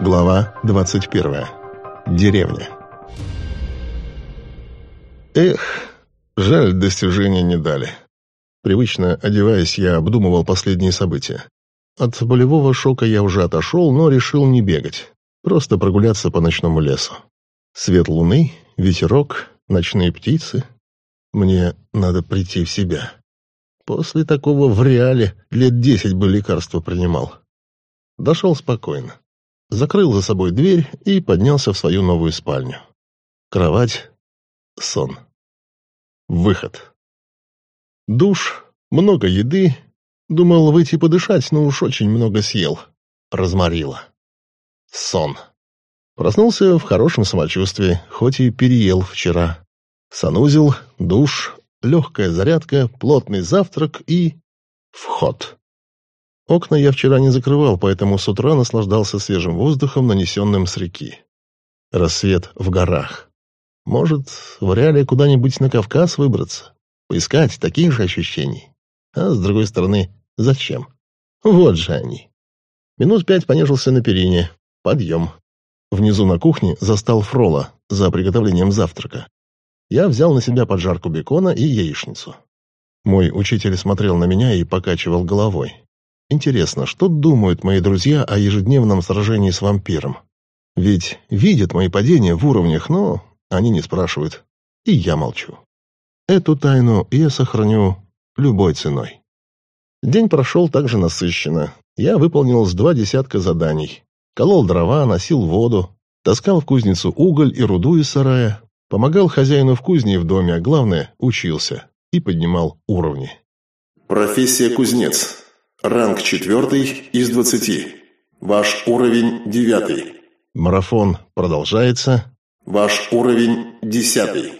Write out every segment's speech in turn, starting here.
Глава 21. Деревня. Эх, жаль, достижения не дали. Привычно одеваясь, я обдумывал последние события. От болевого шока я уже отошел, но решил не бегать. Просто прогуляться по ночному лесу. Свет луны, ветерок, ночные птицы. Мне надо прийти в себя. После такого в реале лет десять бы лекарства принимал. Дошел спокойно. Закрыл за собой дверь и поднялся в свою новую спальню. Кровать, сон. Выход. Душ, много еды. Думал выйти подышать, но уж очень много съел. Разморило. Сон. Проснулся в хорошем самочувствии, хоть и переел вчера. Санузел, душ, легкая зарядка, плотный завтрак и... вход. Окна я вчера не закрывал, поэтому с утра наслаждался свежим воздухом, нанесенным с реки. Рассвет в горах. Может, в реале куда-нибудь на Кавказ выбраться? Поискать таких же ощущений? А с другой стороны, зачем? Вот же они. Минут пять понежился на перине. Подъем. Внизу на кухне застал Фрола за приготовлением завтрака. Я взял на себя поджарку бекона и яичницу. Мой учитель смотрел на меня и покачивал головой. Интересно, что думают мои друзья о ежедневном сражении с вампиром? Ведь видят мои падения в уровнях, но они не спрашивают. И я молчу. Эту тайну я сохраню любой ценой. День прошел также насыщенно. Я выполнил с два десятка заданий. Колол дрова, носил воду, таскал в кузницу уголь и руду из сарая, помогал хозяину в кузне и в доме, а главное, учился и поднимал уровни. Профессия кузнец. Ранг четвертый из двадцати. Ваш уровень девятый. Марафон продолжается. Ваш уровень десятый.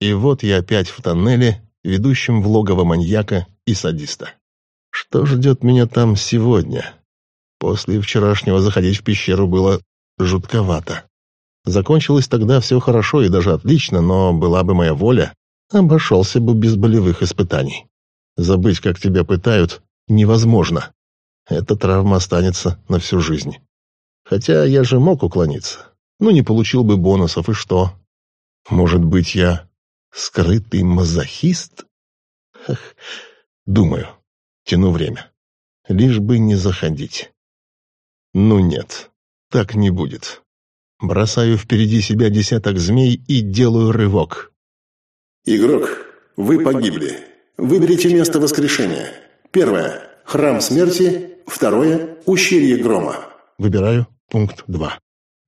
И вот я опять в тоннеле, ведущем в логово маньяка и садиста. Что ждет меня там сегодня? После вчерашнего заходить в пещеру было жутковато. Закончилось тогда все хорошо и даже отлично, но была бы моя воля, обошелся бы без болевых испытаний. Забыть, как тебя пытают, невозможно. Эта травма останется на всю жизнь. Хотя я же мог уклониться. Ну, не получил бы бонусов, и что? Может быть, я скрытый мазохист? Эх, думаю, тяну время. Лишь бы не заходить. Ну нет, так не будет. Бросаю впереди себя десяток змей и делаю рывок. Игрок, вы погибли. Выберите место воскрешения. Первое – храм смерти. Второе – ущелье грома. Выбираю пункт 2.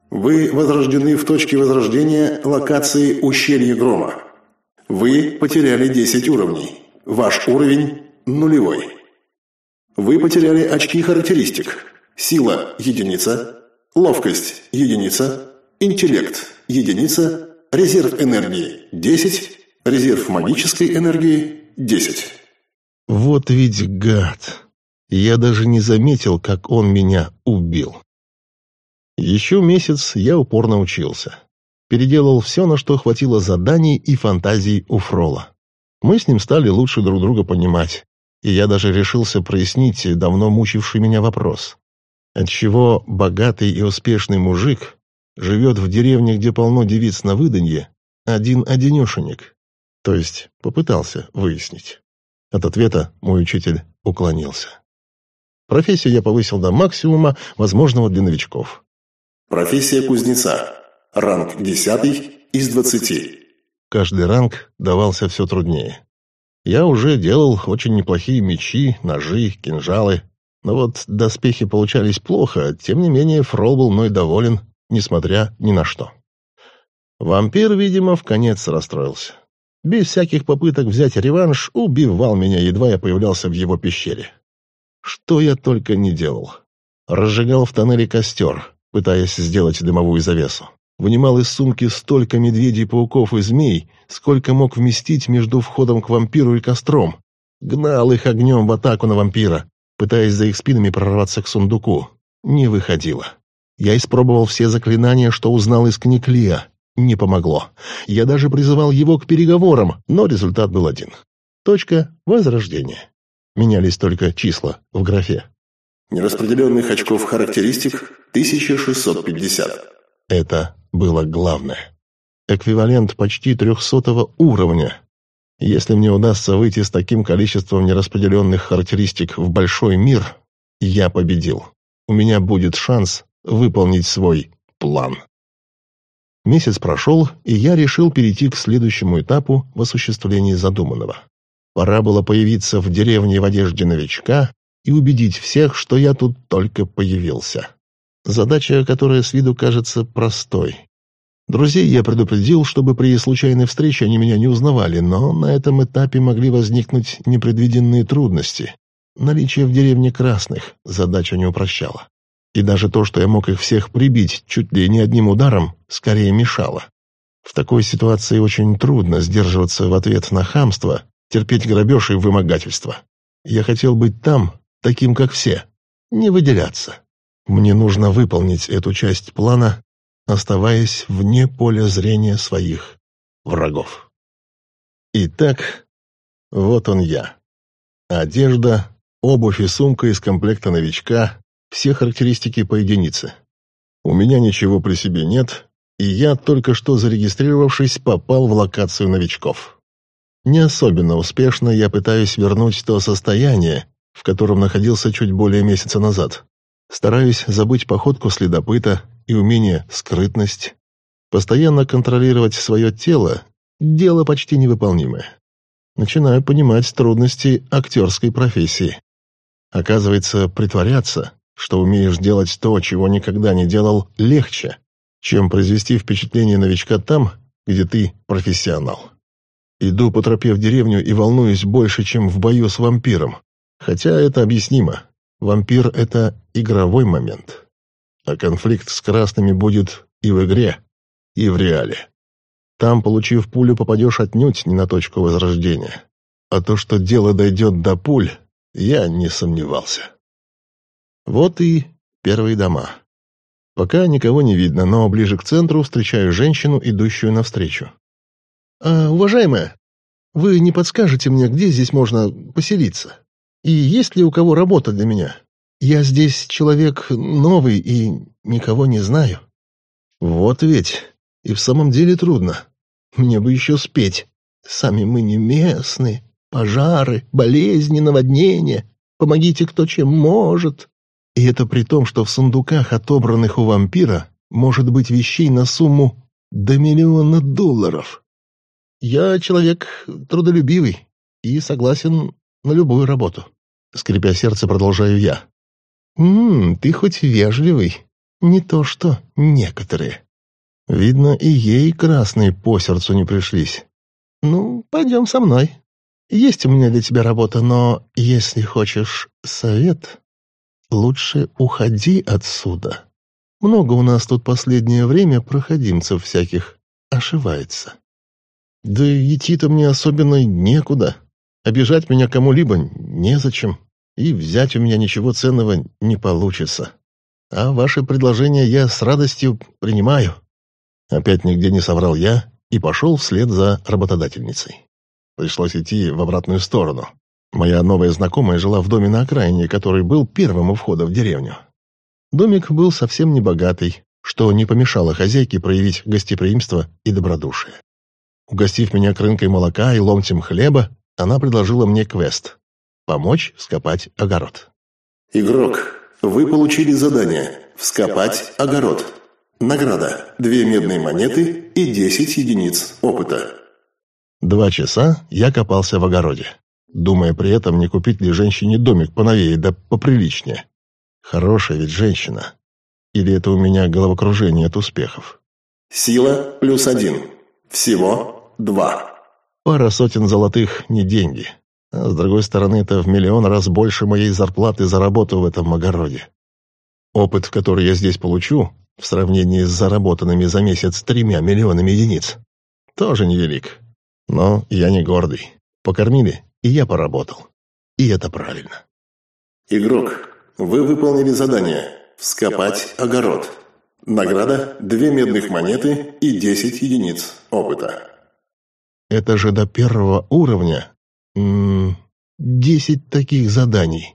Вы возрождены в точке возрождения локации ущелье грома. Вы потеряли 10 уровней. Ваш уровень – нулевой. Вы потеряли очки характеристик. Сила – единица. Ловкость – единица. Интеллект – единица. Резерв энергии – 10. Резерв магической энергии – 10. Вот ведь гад. Я даже не заметил, как он меня убил. Еще месяц я упорно учился. Переделал все, на что хватило заданий и фантазий у Фрола. Мы с ним стали лучше друг друга понимать, и я даже решился прояснить давно мучивший меня вопрос. Отчего богатый и успешный мужик живет в деревне, где полно девиц на выданье, один-одинешенек? То есть попытался выяснить. От ответа мой учитель уклонился. Профессию я повысил до максимума, возможного для новичков. Профессия кузнеца. Ранг десятый из двадцати. Каждый ранг давался все труднее. Я уже делал очень неплохие мечи, ножи, кинжалы. Но вот доспехи получались плохо, тем не менее Фрол был мной доволен, несмотря ни на что. Вампир, видимо, в конец расстроился без всяких попыток взять реванш, убивал меня, едва я появлялся в его пещере. Что я только не делал. Разжигал в тоннеле костер, пытаясь сделать дымовую завесу. Вынимал из сумки столько медведей, пауков и змей, сколько мог вместить между входом к вампиру и костром. Гнал их огнем в атаку на вампира, пытаясь за их спинами прорваться к сундуку. Не выходило. Я испробовал все заклинания, что узнал из книг Лия, не помогло. Я даже призывал его к переговорам, но результат был один. Точка возрождения. Менялись только числа в графе. Нераспределенных очков характеристик 1650. Это было главное. Эквивалент почти трехсотого уровня. Если мне удастся выйти с таким количеством нераспределенных характеристик в большой мир, я победил. У меня будет шанс выполнить свой план. Месяц прошел, и я решил перейти к следующему этапу в осуществлении задуманного. Пора было появиться в деревне в одежде новичка и убедить всех, что я тут только появился. Задача, которая с виду кажется простой. Друзей я предупредил, чтобы при случайной встрече они меня не узнавали, но на этом этапе могли возникнуть непредвиденные трудности. Наличие в деревне красных задачу не упрощало. И даже то, что я мог их всех прибить чуть ли не одним ударом, скорее мешало. В такой ситуации очень трудно сдерживаться в ответ на хамство, терпеть грабеж и вымогательство. Я хотел быть там, таким как все, не выделяться. Мне нужно выполнить эту часть плана, оставаясь вне поля зрения своих врагов. Итак, вот он я. Одежда, обувь и сумка из комплекта новичка, все характеристики по единице. У меня ничего при себе нет, и я, только что зарегистрировавшись, попал в локацию новичков. Не особенно успешно я пытаюсь вернуть то состояние, в котором находился чуть более месяца назад. Стараюсь забыть походку следопыта и умение скрытность. Постоянно контролировать свое тело – дело почти невыполнимое. Начинаю понимать трудности актерской профессии. Оказывается, притворяться что умеешь делать то, чего никогда не делал, легче, чем произвести впечатление новичка там, где ты профессионал. Иду по тропе в деревню и волнуюсь больше, чем в бою с вампиром. Хотя это объяснимо. Вампир — это игровой момент. А конфликт с красными будет и в игре, и в реале. Там, получив пулю, попадешь отнюдь не на точку возрождения. А то, что дело дойдет до пуль, я не сомневался. Вот и первые дома. Пока никого не видно, но ближе к центру встречаю женщину, идущую навстречу. «А, уважаемая, вы не подскажете мне, где здесь можно поселиться? И есть ли у кого работа для меня? Я здесь человек новый и никого не знаю». «Вот ведь. И в самом деле трудно. Мне бы еще спеть. Сами мы не местные. Пожары, болезни, наводнения. Помогите кто чем может. И это при том, что в сундуках, отобранных у вампира, может быть вещей на сумму до миллиона долларов. Я человек трудолюбивый и согласен на любую работу. Скрипя сердце, продолжаю я. «Ммм, ты хоть вежливый, не то что некоторые». Видно, и ей красные по сердцу не пришлись. «Ну, пойдем со мной. Есть у меня для тебя работа, но если хочешь совет, Лучше уходи отсюда. Много у нас тут последнее время проходимцев всяких ошивается. Да идти-то мне особенно некуда. Обижать меня кому-либо незачем, и взять у меня ничего ценного не получится. А ваши предложения я с радостью принимаю. Опять нигде не соврал я и пошел вслед за работодательницей. Пришлось идти в обратную сторону. Моя новая знакомая жила в доме на окраине, который был первым у входа в деревню. Домик был совсем не богатый, что не помешало хозяйке проявить гостеприимство и добродушие. Угостив меня крынкой молока и ломтем хлеба, она предложила мне квест — помочь вскопать огород. «Игрок, вы получили задание «Вскопать огород». Награда – две медные монеты и 10 единиц опыта. Два часа я копался в огороде думая при этом, не купить ли женщине домик поновее да поприличнее. Хорошая ведь женщина. Или это у меня головокружение от успехов? Сила плюс один. Всего два. Пара сотен золотых не деньги. А с другой стороны, это в миллион раз больше моей зарплаты за работу в этом огороде. Опыт, который я здесь получу, в сравнении с заработанными за месяц тремя миллионами единиц, тоже невелик. Но я не гордый. Покормили и я поработал. И это правильно. Игрок, вы выполнили задание «Вскопать огород». Награда – две медных монеты и 10 единиц опыта. Это же до первого уровня. М -м, 10 таких заданий.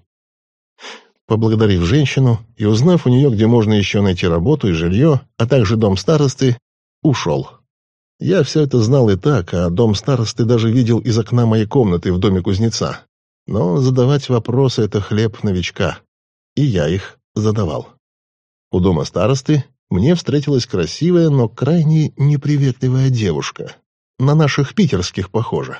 поблагодарив женщину и узнав у нее, где можно еще найти работу и жилье, а также дом старосты, ушел. Я все это знал и так, а дом старосты даже видел из окна моей комнаты в доме кузнеца. Но задавать вопросы — это хлеб новичка. И я их задавал. У дома старосты мне встретилась красивая, но крайне неприветливая девушка. На наших питерских похоже.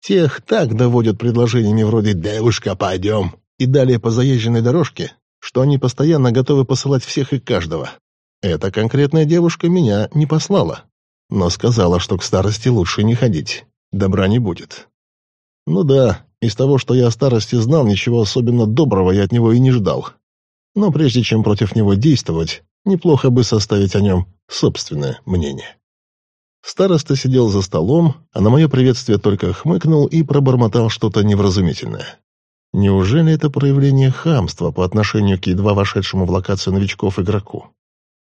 Тех так доводят предложениями вроде «девушка, пойдем» и далее по заезженной дорожке, что они постоянно готовы посылать всех и каждого. Эта конкретная девушка меня не послала, но сказала, что к старости лучше не ходить, добра не будет. Ну да, из того, что я о старости знал, ничего особенно доброго я от него и не ждал. Но прежде чем против него действовать, неплохо бы составить о нем собственное мнение. Староста сидел за столом, а на мое приветствие только хмыкнул и пробормотал что-то невразумительное. Неужели это проявление хамства по отношению к едва вошедшему в локацию новичков игроку?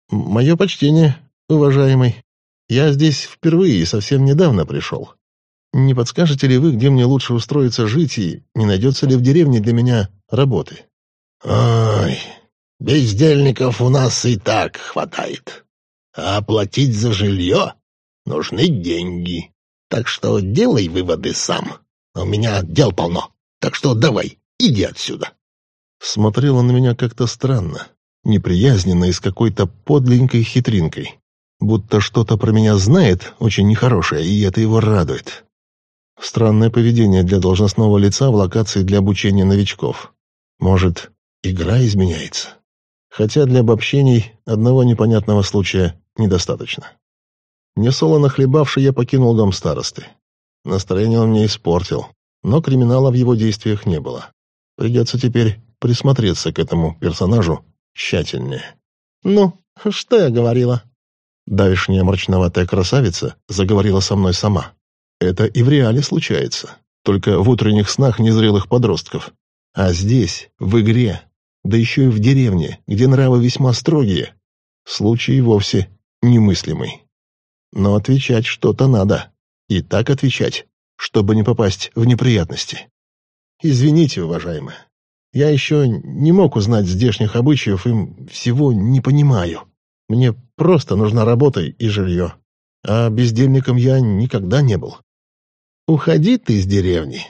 «Мое почтение, уважаемый. Я здесь впервые и совсем недавно пришел. Не подскажете ли вы, где мне лучше устроиться жить и не найдется ли в деревне для меня работы?» «Ой, бездельников у нас и так хватает. А платить за жилье нужны деньги. Так что делай выводы сам. У меня дел полно». Так что давай, иди отсюда. Смотрела на меня как-то странно, неприязненно и с какой-то подленькой хитринкой. Будто что-то про меня знает, очень нехорошее, и это его радует. Странное поведение для должностного лица в локации для обучения новичков. Может, игра изменяется? Хотя для обобщений одного непонятного случая недостаточно. Несолоно хлебавший я покинул дом старосты. Настроение он мне испортил но криминала в его действиях не было. Придется теперь присмотреться к этому персонажу тщательнее. «Ну, что я говорила?» Давишняя мрачноватая красавица заговорила со мной сама. Это и в реале случается, только в утренних снах незрелых подростков. А здесь, в игре, да еще и в деревне, где нравы весьма строгие, случай вовсе немыслимый. Но отвечать что-то надо. И так отвечать, чтобы не попасть в неприятности. Извините, уважаемая, я еще не мог узнать здешних обычаев и всего не понимаю. Мне просто нужна работа и жилье, а бездельником я никогда не был. Уходи ты из деревни.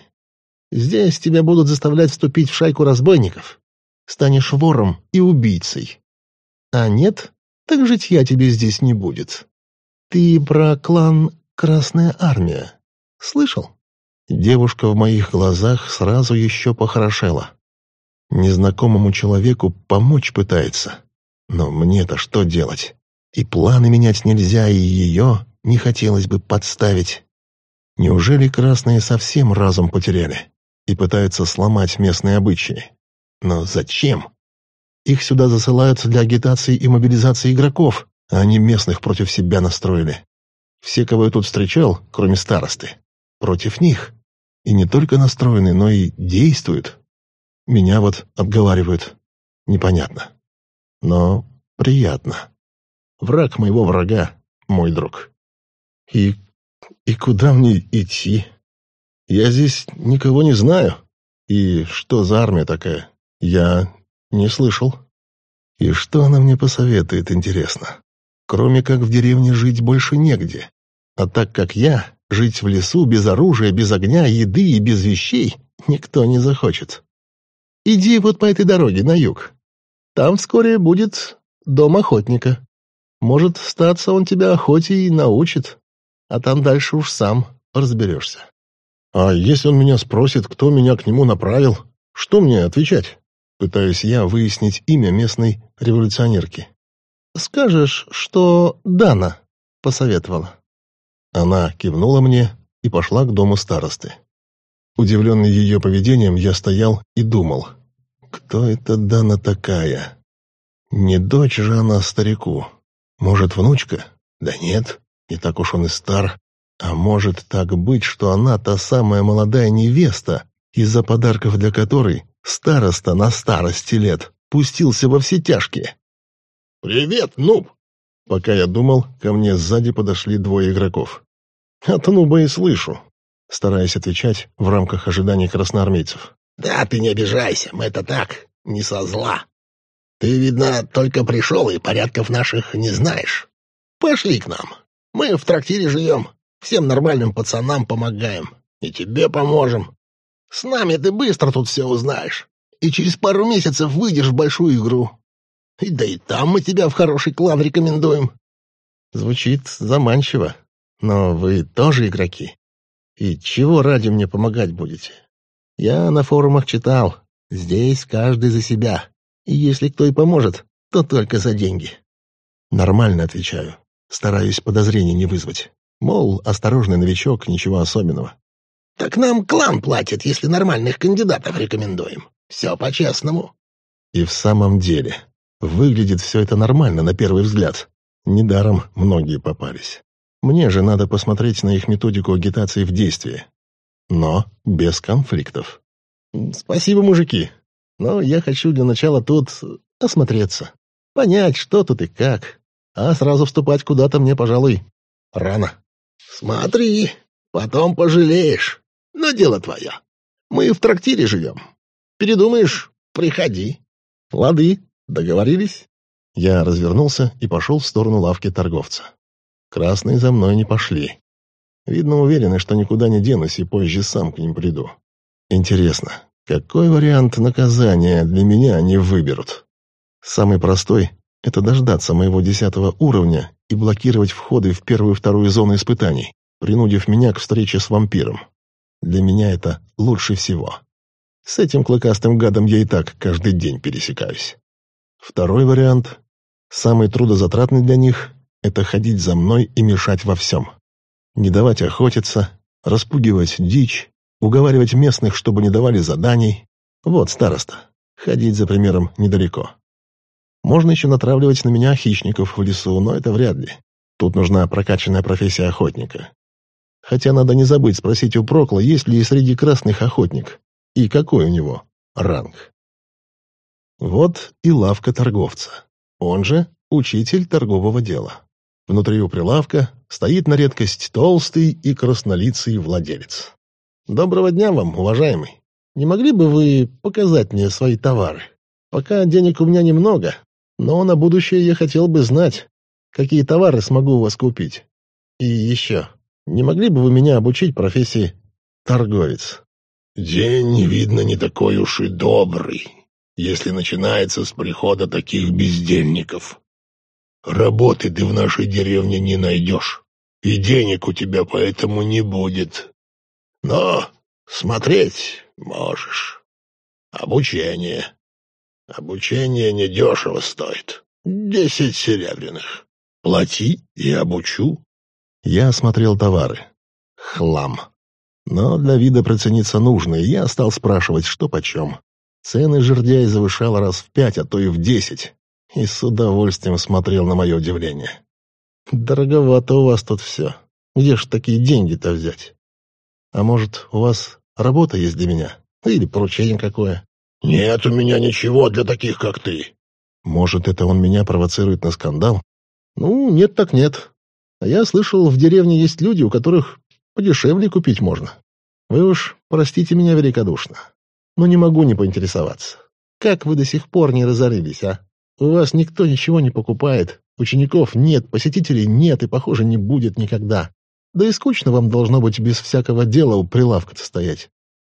Здесь тебя будут заставлять вступить в шайку разбойников. Станешь вором и убийцей. А нет, так житья тебе здесь не будет. Ты про клан «Красная армия». Слышал? Девушка в моих глазах сразу еще похорошела. Незнакомому человеку помочь пытается. Но мне-то что делать? И планы менять нельзя, и ее не хотелось бы подставить. Неужели красные совсем разум потеряли и пытаются сломать местные обычаи? Но зачем? Их сюда засылают для агитации и мобилизации игроков, а они местных против себя настроили. Все, кого я тут встречал, кроме старосты, против них. И не только настроены, но и действуют. Меня вот отговаривают. Непонятно. Но приятно. Враг моего врага, мой друг. И... и куда мне идти? Я здесь никого не знаю. И что за армия такая? Я не слышал. И что она мне посоветует, интересно? Кроме как в деревне жить больше негде. А так как я Жить в лесу без оружия, без огня, еды и без вещей никто не захочет. Иди вот по этой дороге на юг. Там вскоре будет дом охотника. Может, статься он тебя охоте и научит, а там дальше уж сам разберешься. А если он меня спросит, кто меня к нему направил, что мне отвечать? Пытаюсь я выяснить имя местной революционерки. Скажешь, что Дана посоветовала. Она кивнула мне и пошла к дому старосты. Удивленный ее поведением, я стоял и думал, кто это Дана такая? Не дочь же она старику. Может, внучка? Да нет, не так уж он и стар. А может так быть, что она та самая молодая невеста, из-за подарков для которой староста на старости лет пустился во все тяжкие? «Привет, нуб!» Пока я думал, ко мне сзади подошли двое игроков. «От нуба и слышу», стараясь отвечать в рамках ожиданий красноармейцев. «Да, ты не обижайся, мы это так, не со зла. Ты, видно, только пришел и порядков наших не знаешь. Пошли к нам. Мы в трактире живем, всем нормальным пацанам помогаем. И тебе поможем. С нами ты быстро тут все узнаешь. И через пару месяцев выйдешь в большую игру. И да и там мы тебя в хороший клан рекомендуем. Звучит заманчиво. Но вы тоже игроки. И чего ради мне помогать будете? Я на форумах читал. Здесь каждый за себя. И если кто и поможет, то только за деньги. Нормально отвечаю. Стараюсь подозрений не вызвать. Мол, осторожный новичок, ничего особенного. Так нам клан платит, если нормальных кандидатов рекомендуем. Все по-честному. И в самом деле, выглядит все это нормально на первый взгляд. Недаром многие попались. Мне же надо посмотреть на их методику агитации в действии. Но без конфликтов. Спасибо, мужики. Но я хочу для начала тут осмотреться. Понять, что тут и как. А сразу вступать куда-то мне, пожалуй, рано. Смотри, потом пожалеешь. Но дело твое. Мы в трактире живем. Передумаешь — приходи. Лады, договорились? Я развернулся и пошел в сторону лавки торговца. Красные за мной не пошли. Видно, уверены, что никуда не денусь и позже сам к ним приду. Интересно, какой вариант наказания для меня они выберут? Самый простой — это дождаться моего десятого уровня и блокировать входы в первую и вторую зоны испытаний, принудив меня к встрече с вампиром. Для меня это лучше всего. С этим клыкастым гадом я и так каждый день пересекаюсь. Второй вариант, самый трудозатратный для них, это ходить за мной и мешать во всем. Не давать охотиться, распугивать дичь, уговаривать местных, чтобы не давали заданий. Вот староста. Ходить за примером недалеко. Можно еще натравливать на меня хищников в лесу, но это вряд ли. Тут нужна прокачанная профессия охотника. Хотя надо не забыть спросить у Прокла, есть ли среди красных охотник, и какой у него ранг. Вот и лавка торговца, он же учитель торгового дела. Внутри у прилавка стоит на редкость толстый и краснолицый владелец. «Доброго дня вам, уважаемый. Не могли бы вы показать мне свои товары? Пока денег у меня немного, но на будущее я хотел бы знать, какие товары смогу у вас купить. И еще, не могли бы вы меня обучить профессии торговец? День, видно, не такой уж и добрый, если начинается с прихода таких бездельников. Работы ты в нашей деревне не найдешь, и денег у тебя поэтому не будет. Но смотреть можешь. Обучение. Обучение недешево стоит. Десять серебряных. Плати и обучу. Я осмотрел товары. Хлам. Но для вида прицениться нужно, и я стал спрашивать, что почем. Цены жердяй завышал раз в пять, а то и в десять. И с удовольствием смотрел на мое удивление. «Дороговато у вас тут все. Где ж такие деньги-то взять? А может, у вас работа есть для меня? Или поручение какое?» «Нет у меня ничего для таких, как ты». «Может, это он меня провоцирует на скандал?» «Ну, нет так нет. А я слышал, в деревне есть люди, у которых подешевле купить можно. Вы уж простите меня великодушно, но не могу не поинтересоваться. Как вы до сих пор не разорились, а? У вас никто ничего не покупает, учеников нет, посетителей нет и, похоже, не будет никогда. Да и скучно вам должно быть без всякого дела у прилавка-то стоять.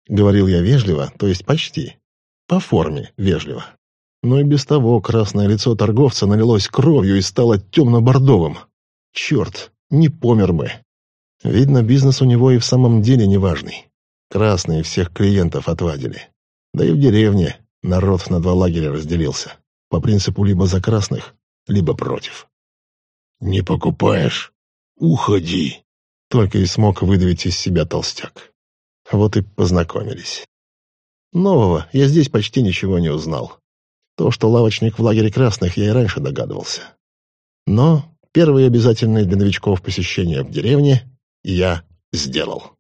Говорил я вежливо, то есть почти. По форме вежливо. Но и без того красное лицо торговца налилось кровью и стало темно-бордовым. Черт, не помер бы. Видно, бизнес у него и в самом деле неважный. Красные всех клиентов отвадили. Да и в деревне народ на два лагеря разделился. По принципу либо за красных, либо против. «Не покупаешь? Уходи!» Только и смог выдавить из себя толстяк. Вот и познакомились. Нового я здесь почти ничего не узнал. То, что лавочник в лагере красных, я и раньше догадывался. Но Первые обязательные для новичков посещения в деревне я сделал.